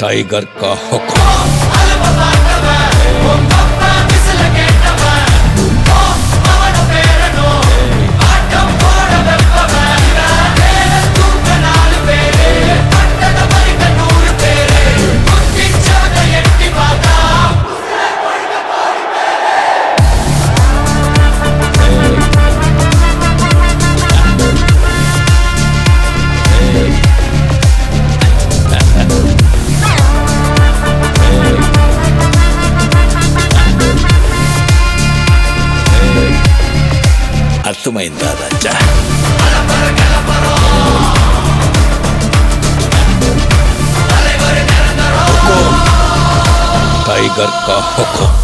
Tiger का हुक्म। అర్థమైందా రాజా टाइगर का हुक्म